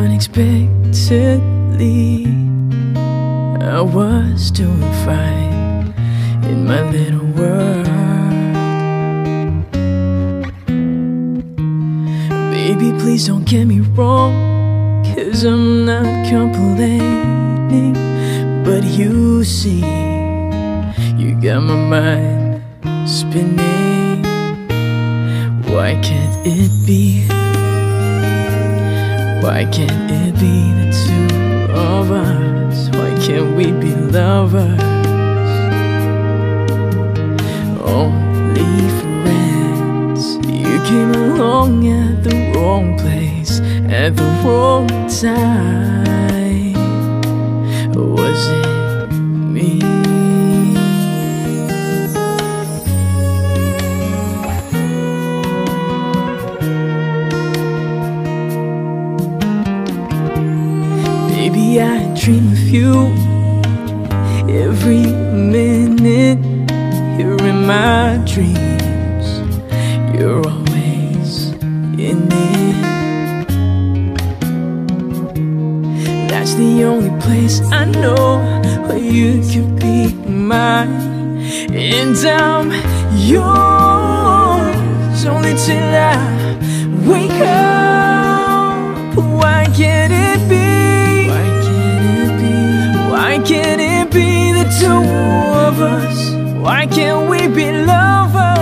unexpectedly. I was doing fine in my little world. Baby, please don't get me wrong, cause I'm not complaining. But you see, you got my mind spinning. Why can't it be? Why can't it be the two of us? Why can't we be lovers? Only friends. You came along at the wrong place at the wrong time. Was it dream of you every minute. You're in my dreams. You're always in it. That's the only place I know where you could be mine. And I'm yours only till I wake up. Why can't it two of us? Why can't we be lovers?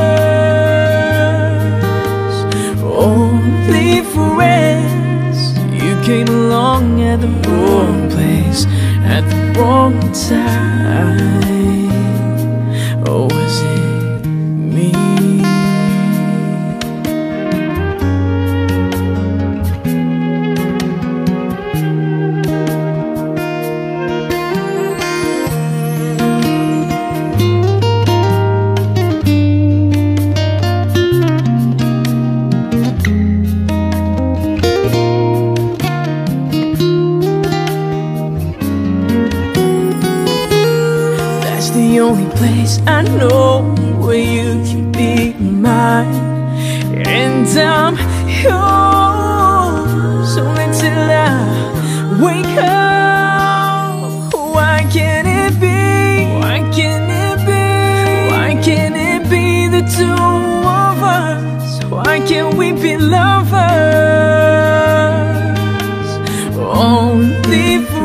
Only friends. You came along at the wrong place at the wrong time. That's the only place I know where you can be mine. And I'm yours only till I wake up. Why can't it be? Why can't it be? Why can't it be the two of us? Why can't we be lovers? Only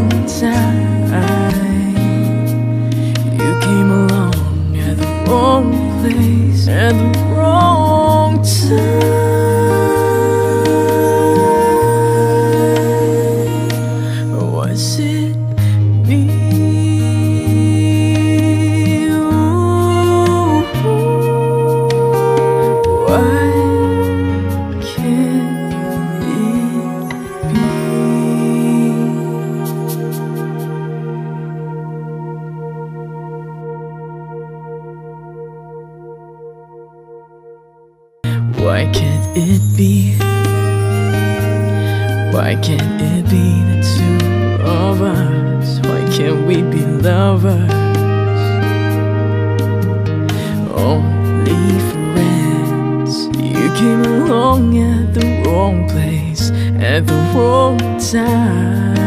time. You came along at the wrong place at the wrong time. Why can't it be? Why can't it be the two of us? Why can't we be lovers? Only friends. You came along at the wrong place at the wrong time.